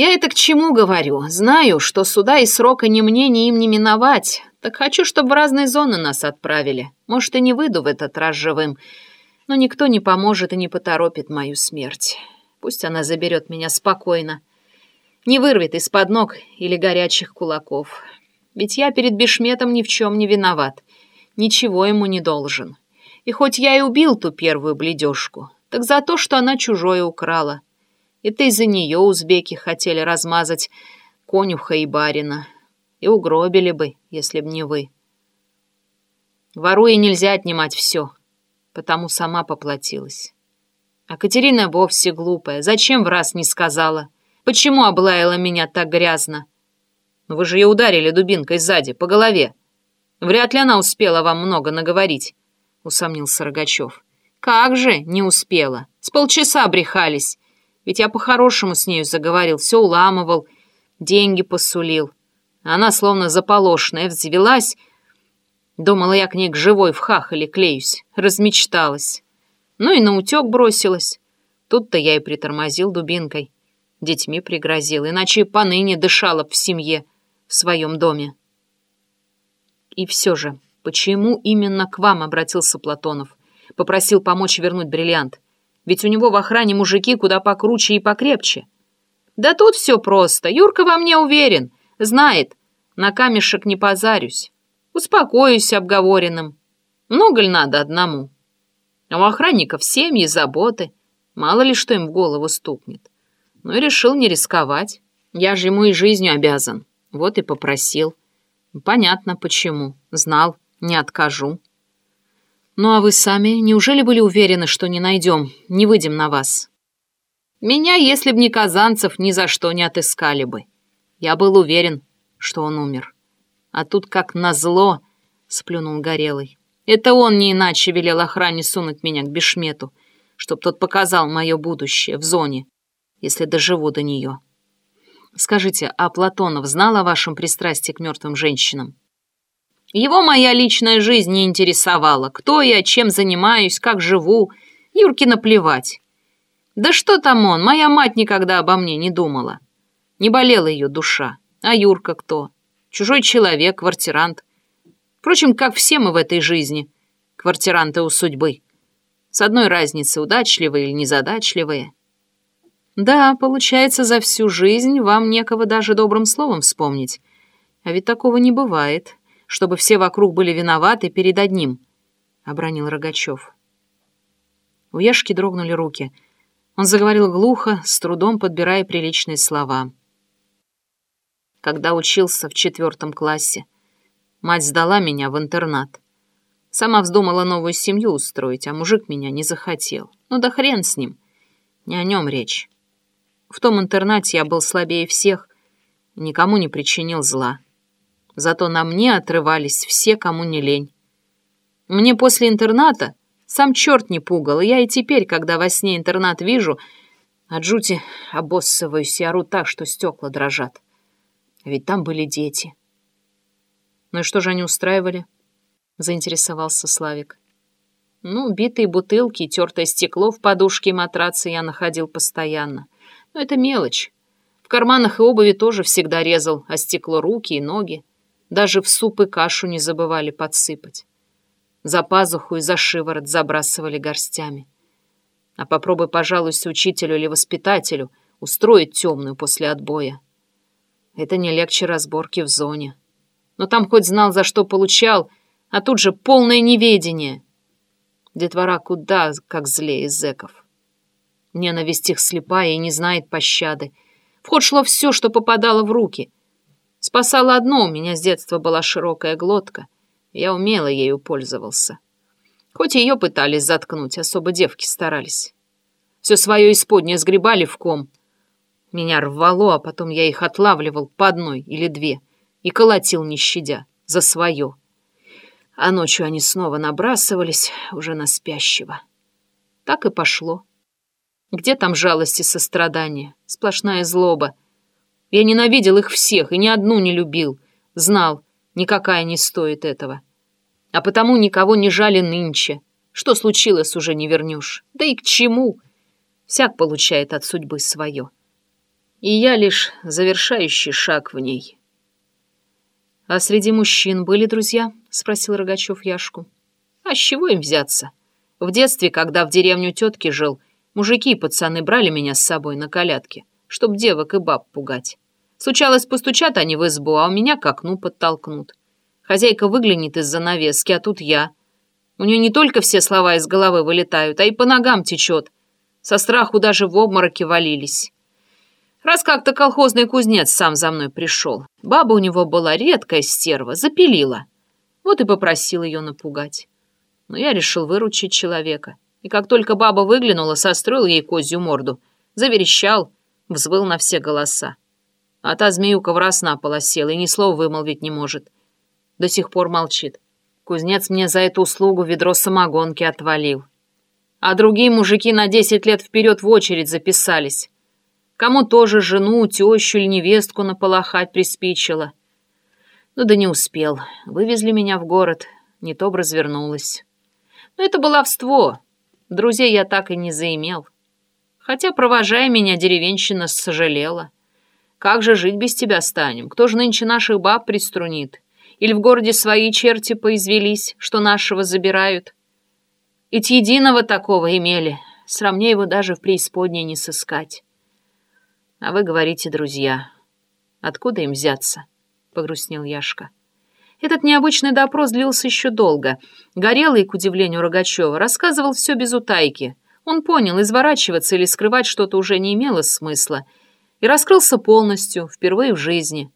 Я это к чему говорю? Знаю, что суда и срока ни мне, ни им не миновать. Так хочу, чтобы в разные зоны нас отправили. Может, и не выйду в этот раз живым, но никто не поможет и не поторопит мою смерть. Пусть она заберет меня спокойно. Не вырвет из-под ног или горячих кулаков. Ведь я перед Бешметом ни в чем не виноват. Ничего ему не должен. И хоть я и убил ту первую бледежку, так за то, что она чужое украла. Это из-за нее узбеки хотели размазать конюха и барина. И угробили бы, если б не вы. Воруя нельзя отнимать все потому сама поплатилась. А Катерина вовсе глупая. Зачем в раз не сказала? Почему облаяла меня так грязно? Ну, вы же ее ударили дубинкой сзади, по голове. Вряд ли она успела вам много наговорить, — усомнился Рогачев. Как же не успела? С полчаса брехались. Ведь я по-хорошему с нею заговорил, все уламывал, деньги посулил. Она, словно заполошная, взвелась Думала, я к ней к живой в хахале клеюсь. Размечталась. Ну и на утек бросилась. Тут-то я и притормозил дубинкой. Детьми пригрозил, иначе поныне дышала б в семье, в своем доме. И все же, почему именно к вам обратился Платонов? Попросил помочь вернуть бриллиант. Ведь у него в охране мужики куда покруче и покрепче. Да тут все просто. Юрка во мне уверен. Знает. На камешек не позарюсь. Успокоюсь обговоренным. Много ли надо одному? А у охранников семьи, заботы. Мало ли что им в голову стукнет. Ну и решил не рисковать. Я же ему и жизнью обязан. Вот и попросил. Понятно, почему. Знал, не откажу. Ну а вы сами неужели были уверены, что не найдем, не выйдем на вас? Меня, если б не Казанцев, ни за что не отыскали бы. Я был уверен, что он умер. А тут как назло, — сплюнул Горелый. Это он не иначе велел охране сунуть меня к Бешмету, чтоб тот показал мое будущее в зоне, если доживу до нее. Скажите, а Платонов знал о вашем пристрастии к мертвым женщинам? Его моя личная жизнь не интересовала. Кто я, чем занимаюсь, как живу. Юрке наплевать. Да что там он, моя мать никогда обо мне не думала. Не болела ее душа. А Юрка кто? чужой человек, квартирант. Впрочем, как все мы в этой жизни, квартиранты у судьбы. С одной разницей, удачливые или незадачливые. Да, получается, за всю жизнь вам некого даже добрым словом вспомнить. А ведь такого не бывает, чтобы все вокруг были виноваты перед одним, — обронил Рогачев. У Яшки дрогнули руки. Он заговорил глухо, с трудом подбирая приличные слова когда учился в четвертом классе. Мать сдала меня в интернат. Сама вздумала новую семью устроить, а мужик меня не захотел. Ну да хрен с ним. Не о нем речь. В том интернате я был слабее всех, никому не причинил зла. Зато на мне отрывались все, кому не лень. Мне после интерната сам черт не пугал, и я и теперь, когда во сне интернат вижу, от жути обоссываюсь и ору так, что стекла дрожат. Ведь там были дети. Ну и что же они устраивали? Заинтересовался Славик. Ну, битые бутылки, тертое стекло в подушке и матраце я находил постоянно. Но это мелочь. В карманах и обуви тоже всегда резал, а стекло руки и ноги. Даже в суп и кашу не забывали подсыпать. За пазуху и за шиворот забрасывали горстями. А попробуй, пожалуйста, учителю или воспитателю устроить темную после отбоя. Это не легче разборки в зоне. Но там хоть знал, за что получал, а тут же полное неведение. Детвора куда как злее зэков. Ненависть их слепая и не знает пощады. В ход шло все, что попадало в руки. Спасало одно, у меня с детства была широкая глотка. Я умело ею пользовался. Хоть ее пытались заткнуть, особо девки старались. Все свое исподнее сгребали в ком — меня рвало, а потом я их отлавливал по одной или две и колотил, не щадя, за свое. А ночью они снова набрасывались уже на спящего. Так и пошло. Где там жалость и сострадание? Сплошная злоба. Я ненавидел их всех и ни одну не любил. Знал, никакая не стоит этого. А потому никого не жали нынче. Что случилось, уже не вернешь. Да и к чему? Всяк получает от судьбы свое. и я лишь завершающий шаг в ней. «А среди мужчин были друзья?» — спросил Рогачев Яшку. «А с чего им взяться? В детстве, когда в деревню тетки жил, мужики и пацаны брали меня с собой на колядке, чтоб девок и баб пугать. Случалось, постучат они в избу, а у меня к окну подтолкнут. Хозяйка выглянет из-за навески, а тут я. У нее не только все слова из головы вылетают, а и по ногам течет. Со страху даже в обмороке валились». Раз как-то колхозный кузнец сам за мной пришел. Баба у него была редкая стерва, запилила. Вот и попросил ее напугать. Но я решил выручить человека. И как только баба выглянула, состроил ей козью морду. Заверещал, взвыл на все голоса. А та змеюка в раз на пол осела и ни слова вымолвить не может. До сих пор молчит. Кузнец мне за эту услугу ведро самогонки отвалил. А другие мужики на десять лет вперед в очередь записались. Кому тоже жену, тещу или невестку наполохать приспичило. Ну да не успел. Вывезли меня в город. Не то б развернулась. Но это баловство. Друзей я так и не заимел. Хотя, провожая меня, деревенщина сожалела. Как же жить без тебя станем? Кто же нынче наших баб приструнит? Или в городе свои черти поизвелись, что нашего забирают? Ведь единого такого имели. Сравнее его даже в преисподней не сыскать. А вы говорите, друзья. Откуда им взяться? Погрустнел Яшка. Этот необычный допрос длился еще долго. Горелый, к удивлению Рогачева, рассказывал все без утайки. Он понял, изворачиваться или скрывать что-то уже не имело смысла. И раскрылся полностью, впервые в жизни.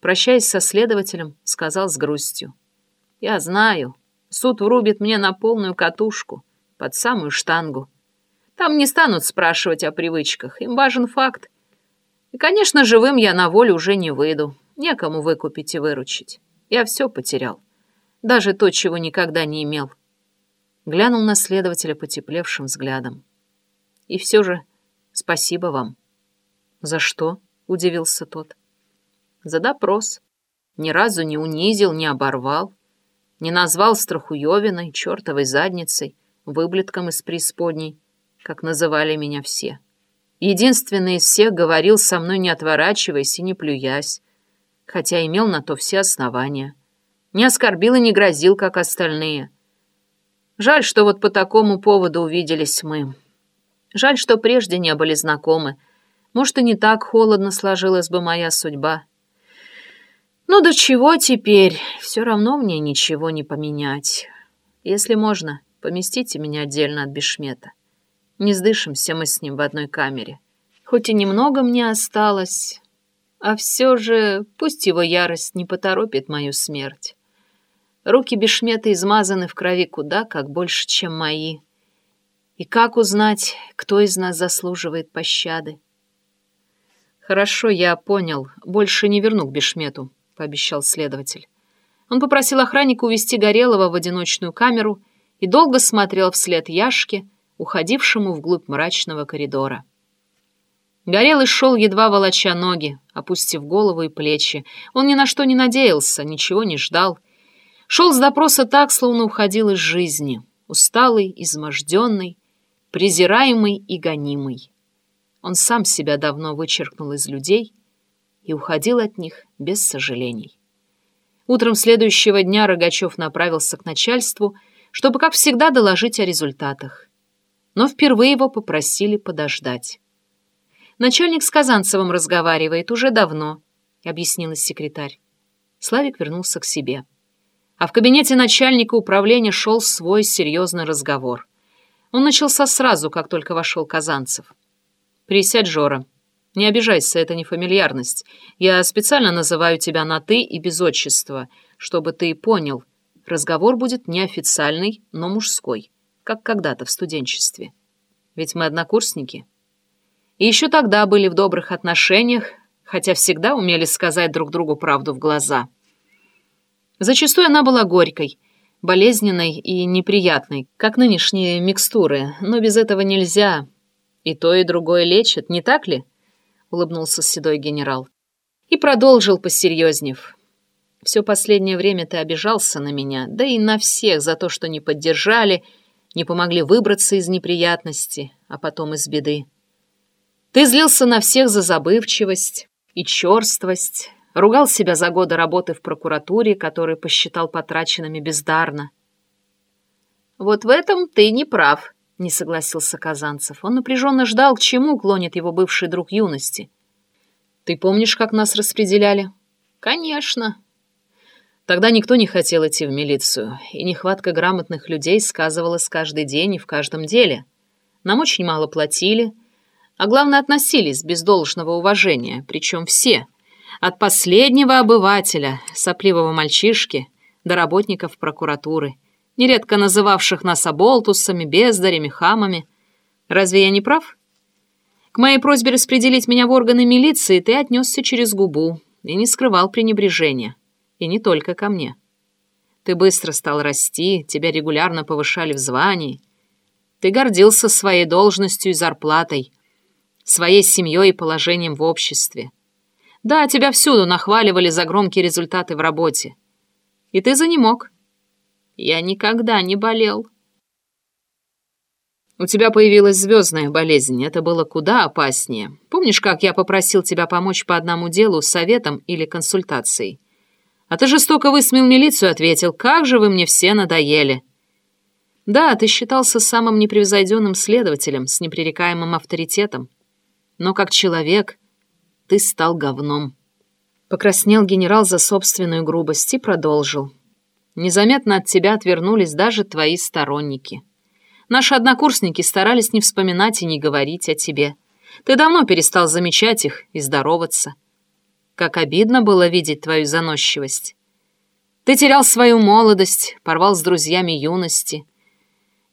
Прощаясь со следователем, сказал с грустью. «Я знаю, суд врубит мне на полную катушку, под самую штангу. Там не станут спрашивать о привычках, им важен факт. И, конечно, живым я на волю уже не выйду. Некому выкупить и выручить. Я все потерял. Даже то, чего никогда не имел. Глянул на следователя потеплевшим взглядом. И все же спасибо вам. За что? Удивился тот. За допрос. Ни разу не унизил, не оборвал. Не назвал страхуевиной, чертовой задницей, выблетком из преисподней, как называли меня все. Единственный из всех говорил со мной, не отворачиваясь и не плюясь, хотя имел на то все основания. Не оскорбил и не грозил, как остальные. Жаль, что вот по такому поводу увиделись мы. Жаль, что прежде не были знакомы. Может, и не так холодно сложилась бы моя судьба. Ну до чего теперь? Все равно мне ничего не поменять. Если можно, поместите меня отдельно от Бешмета. Не сдышимся мы с ним в одной камере. Хоть и немного мне осталось, а все же пусть его ярость не поторопит мою смерть. Руки Бешмета измазаны в крови куда как больше, чем мои. И как узнать, кто из нас заслуживает пощады? «Хорошо, я понял. Больше не верну к Бешмету», — пообещал следователь. Он попросил охранника увести Горелого в одиночную камеру и долго смотрел вслед Яшке, уходившему вглубь мрачного коридора. Горелый шел, едва волоча ноги, опустив голову и плечи. Он ни на что не надеялся, ничего не ждал. Шел с допроса так, словно уходил из жизни, усталый, изможденный, презираемый и гонимый. Он сам себя давно вычеркнул из людей и уходил от них без сожалений. Утром следующего дня Рогачев направился к начальству, чтобы, как всегда, доложить о результатах но впервые его попросили подождать. «Начальник с Казанцевым разговаривает уже давно», — объяснила секретарь. Славик вернулся к себе. А в кабинете начальника управления шел свой серьезный разговор. Он начался сразу, как только вошел Казанцев. «Присядь, Жора. Не обижайся, это не фамильярность. Я специально называю тебя на «ты» и без отчества, чтобы ты понял. Разговор будет неофициальный, но мужской как когда-то в студенчестве. Ведь мы однокурсники. И еще тогда были в добрых отношениях, хотя всегда умели сказать друг другу правду в глаза. Зачастую она была горькой, болезненной и неприятной, как нынешние микстуры, но без этого нельзя. И то, и другое лечат, не так ли? Улыбнулся седой генерал. И продолжил, посерьезнев. Все последнее время ты обижался на меня, да и на всех за то, что не поддержали, не помогли выбраться из неприятности, а потом из беды. Ты злился на всех за забывчивость и черствость, ругал себя за годы работы в прокуратуре, которые посчитал потраченными бездарно. «Вот в этом ты не прав», — не согласился Казанцев. Он напряженно ждал, к чему клонит его бывший друг юности. «Ты помнишь, как нас распределяли?» «Конечно». Тогда никто не хотел идти в милицию, и нехватка грамотных людей сказывалась каждый день и в каждом деле. Нам очень мало платили, а главное, относились без должного уважения, причем все, от последнего обывателя, сопливого мальчишки, до работников прокуратуры — нередко называвших нас оболтусами, бездарями, хамами. Разве я не прав? К моей просьбе распределить меня в органы милиции ты отнесся через губу и не скрывал пренебрежения. И не только ко мне. Ты быстро стал расти, тебя регулярно повышали в звании. Ты гордился своей должностью и зарплатой, своей семьей и положением в обществе. Да, тебя всюду нахваливали за громкие результаты в работе. И ты за не мог. Я никогда не болел. У тебя появилась звездная болезнь. Это было куда опаснее. Помнишь, как я попросил тебя помочь по одному делу советом или консультацией? А ты жестоко высмеял милицию ответил, как же вы мне все надоели. Да, ты считался самым непревзойденным следователем с непререкаемым авторитетом. Но как человек ты стал говном. Покраснел генерал за собственную грубость и продолжил. Незаметно от тебя отвернулись даже твои сторонники. Наши однокурсники старались не вспоминать и не говорить о тебе. Ты давно перестал замечать их и здороваться. Как обидно было видеть твою заносчивость. Ты терял свою молодость, порвал с друзьями юности.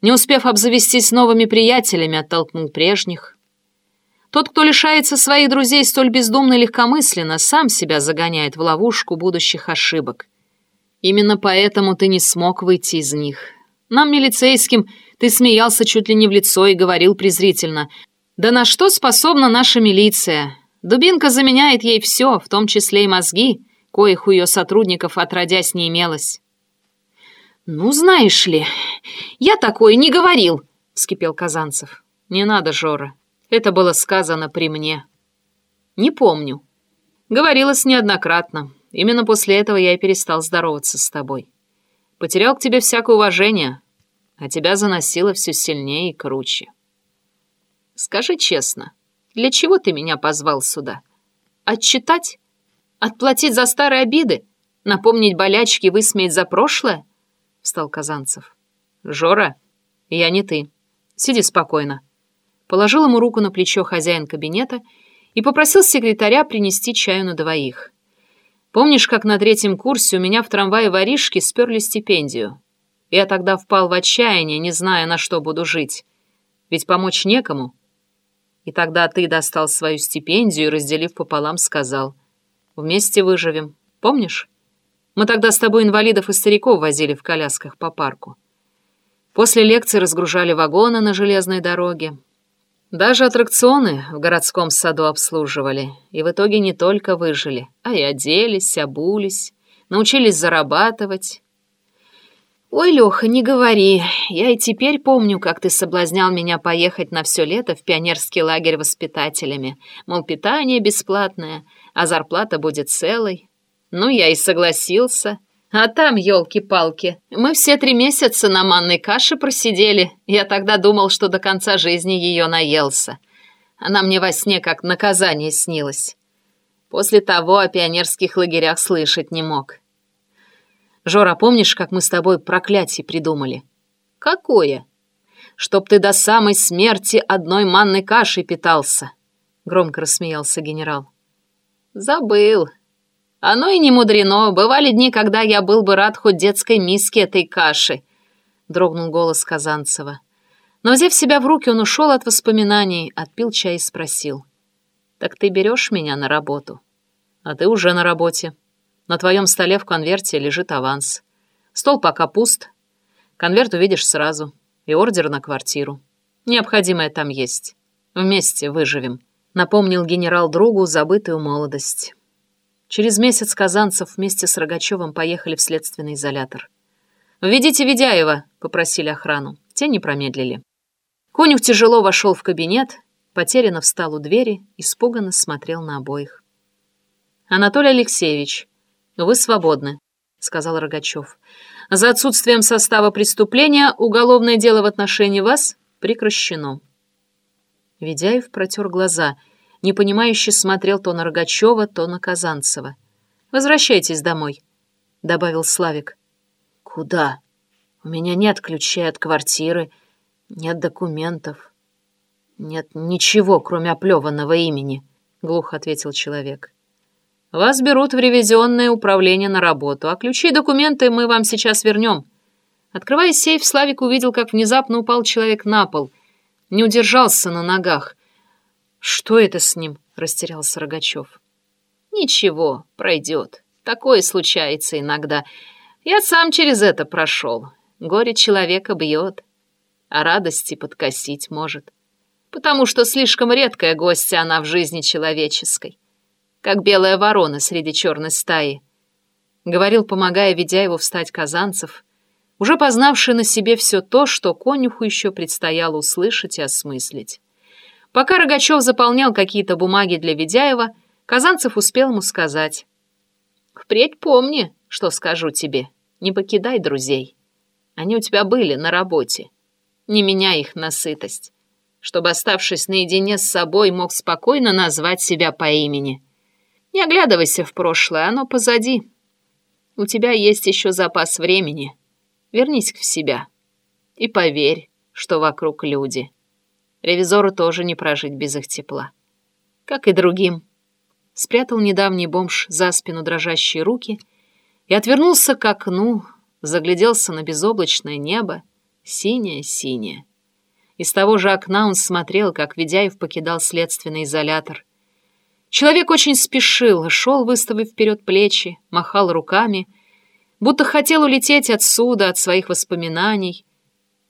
Не успев обзавестись новыми приятелями, оттолкнул прежних. Тот, кто лишается своих друзей столь бездумно и легкомысленно, сам себя загоняет в ловушку будущих ошибок. Именно поэтому ты не смог выйти из них. Нам, милицейским, ты смеялся чуть ли не в лицо и говорил презрительно. Да на что способна наша милиция? Дубинка заменяет ей все, в том числе и мозги, коих у ее сотрудников отродясь не имелось. «Ну, знаешь ли, я такое не говорил», — вскипел Казанцев. «Не надо, Жора. Это было сказано при мне». «Не помню». Говорилось неоднократно. Именно после этого я и перестал здороваться с тобой. Потерял к тебе всякое уважение, а тебя заносило все сильнее и круче. Скажи честно, для чего ты меня позвал сюда? Отчитать? Отплатить за старые обиды? Напомнить болячки высмеять за прошлое? Встал Казанцев. Жора, я не ты. Сиди спокойно. Положил ему руку на плечо хозяин кабинета и попросил секретаря принести чаю на двоих. Помнишь, как на третьем курсе у меня в трамвае воришки сперли стипендию? Я тогда впал в отчаяние, не зная, на что буду жить. Ведь помочь некому. И тогда ты достал свою стипендию и, разделив пополам, сказал. Вместе выживем. Помнишь? Мы тогда с тобой инвалидов и стариков возили в колясках по парку. После лекции разгружали вагоны на железной дороге, даже аттракционы в городском саду обслуживали, и в итоге не только выжили, а и оделись, обулись, научились зарабатывать. «Ой, Лёха, не говори. Я и теперь помню, как ты соблазнял меня поехать на все лето в пионерский лагерь воспитателями. Мол, питание бесплатное, а зарплата будет целой. Ну, я и согласился». А там, елки-палки, мы все три месяца на манной каше просидели. Я тогда думал, что до конца жизни ее наелся. Она мне во сне как наказание снилась. После того о пионерских лагерях слышать не мог. Жора, помнишь, как мы с тобой проклятие придумали? Какое? Чтоб ты до самой смерти одной манной кашей питался. Громко рассмеялся генерал. Забыл, оно и не мудрено. Бывали дни, когда я был бы рад хоть детской миске этой каши. Дрогнул голос Казанцева. Но, взяв себя в руки, он ушел от воспоминаний, отпил чай и спросил. «Так ты берешь меня на работу?» «А ты уже на работе. На твоем столе в конверте лежит аванс. Стол пока пуст. Конверт увидишь сразу. И ордер на квартиру. Необходимое там есть. Вместе выживем», — напомнил генерал другу забытую молодость. Через месяц Казанцев вместе с Рогачевым поехали в следственный изолятор. «Введите Ведяева», — попросили охрану. Те не промедлили. Конюх тяжело вошел в кабинет Потерянно встал у двери, испуганно смотрел на обоих. «Анатолий Алексеевич, вы свободны», — сказал Рогачев. «За отсутствием состава преступления уголовное дело в отношении вас прекращено». Ведяев протер глаза, непонимающе смотрел то на Рогачева, то на Казанцева. «Возвращайтесь домой», — добавил Славик. «Куда? У меня нет ключей от квартиры, нет документов». «Нет ничего, кроме оплеванного имени», — глухо ответил человек. «Вас берут в ревизионное управление на работу, а ключи и документы мы вам сейчас вернем». Открывая сейф, Славик увидел, как внезапно упал человек на пол. Не удержался на ногах. «Что это с ним?» — растерялся Рогачев. «Ничего, пройдет. Такое случается иногда. Я сам через это прошел. Горе человека бьет, а радости подкосить может» потому что слишком редкая гостья она в жизни человеческой, как белая ворона среди черной стаи. Говорил, помогая Ведяеву встать Казанцев, уже познавший на себе все то, что конюху еще предстояло услышать и осмыслить. Пока Рогачев заполнял какие-то бумаги для Ведяева, Казанцев успел ему сказать. «Впредь помни, что скажу тебе. Не покидай друзей. Они у тебя были на работе. Не меняй их на сытость чтобы, оставшись наедине с собой, мог спокойно назвать себя по имени. Не оглядывайся в прошлое, оно позади. У тебя есть еще запас времени. Вернись в себя. И поверь, что вокруг люди. Ревизору тоже не прожить без их тепла. Как и другим. Спрятал недавний бомж за спину дрожащие руки и отвернулся к окну, загляделся на безоблачное небо, синее-синее. Из того же окна он смотрел, как Ведяев покидал следственный изолятор. Человек очень спешил, шел, выставив вперед плечи, махал руками, будто хотел улететь отсюда, от своих воспоминаний.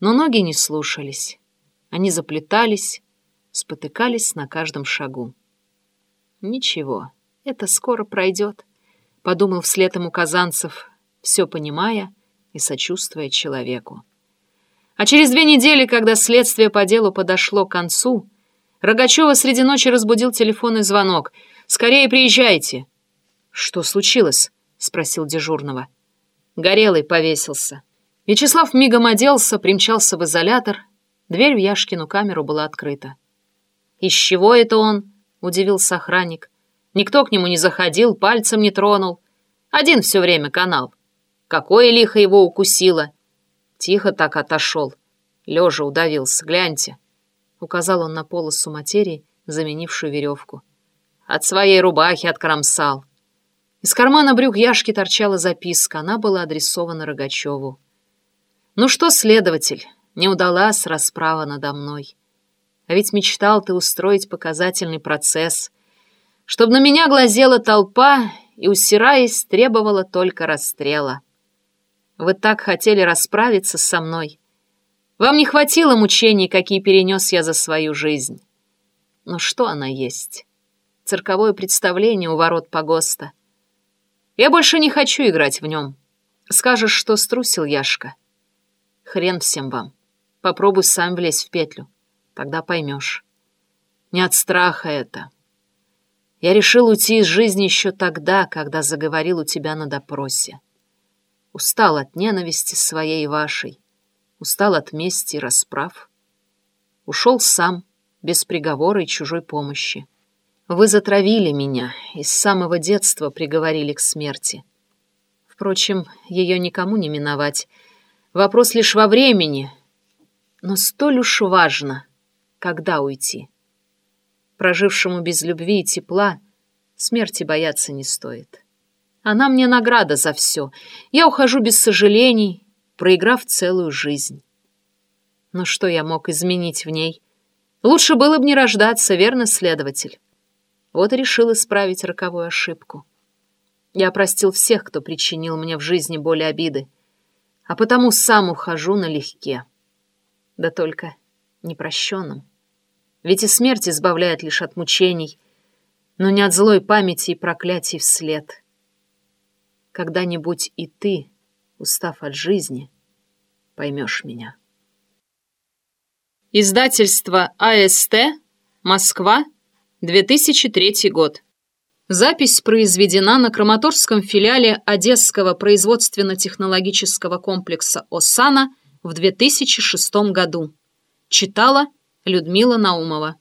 Но ноги не слушались. Они заплетались, спотыкались на каждом шагу. «Ничего, это скоро пройдет», — подумал вслед ему Казанцев, все понимая и сочувствуя человеку. А через две недели, когда следствие по делу подошло к концу, Рогачева среди ночи разбудил телефонный звонок. «Скорее приезжайте!» «Что случилось?» — спросил дежурного. Горелый повесился. Вячеслав мигом оделся, примчался в изолятор. Дверь в Яшкину камеру была открыта. «Из чего это он?» — удивился охранник. Никто к нему не заходил, пальцем не тронул. Один все время канал. Какое лихо его укусило! Тихо так отошел. Лежа удавился. Гляньте. Указал он на полосу материи, заменившую веревку. От своей рубахи откромсал. Из кармана брюк Яшки торчала записка. Она была адресована Рогачеву. «Ну что, следователь, не удалась расправа надо мной. А ведь мечтал ты устроить показательный процесс, чтобы на меня глазела толпа и, усираясь, требовала только расстрела». Вы так хотели расправиться со мной. Вам не хватило мучений, какие перенес я за свою жизнь. Но что она есть? Цирковое представление у ворот погоста. Я больше не хочу играть в нем. Скажешь, что струсил Яшка. Хрен всем вам. Попробуй сам влезть в петлю. Тогда поймешь. Не от страха это. Я решил уйти из жизни еще тогда, когда заговорил у тебя на допросе. Устал от ненависти своей и вашей, устал от мести и расправ. Ушел сам, без приговора и чужой помощи. Вы затравили меня и с самого детства приговорили к смерти. Впрочем, ее никому не миновать. Вопрос лишь во времени. Но столь уж важно, когда уйти. Прожившему без любви и тепла смерти бояться не стоит. Она мне награда за все. Я ухожу без сожалений, проиграв целую жизнь. Но что я мог изменить в ней? Лучше было бы не рождаться, верно, следователь? Вот и решил исправить роковую ошибку. Я простил всех, кто причинил мне в жизни боль и обиды, а потому сам ухожу налегке. Да только непрощенным. Ведь и смерть избавляет лишь от мучений, но не от злой памяти и проклятий вслед. Когда-нибудь и ты, устав от жизни, поймешь меня. Издательство АСТ Москва, 2003 год. Запись произведена на Краматорском филиале Одесского производственно-технологического комплекса «Осана» в 2006 году. Читала Людмила Наумова.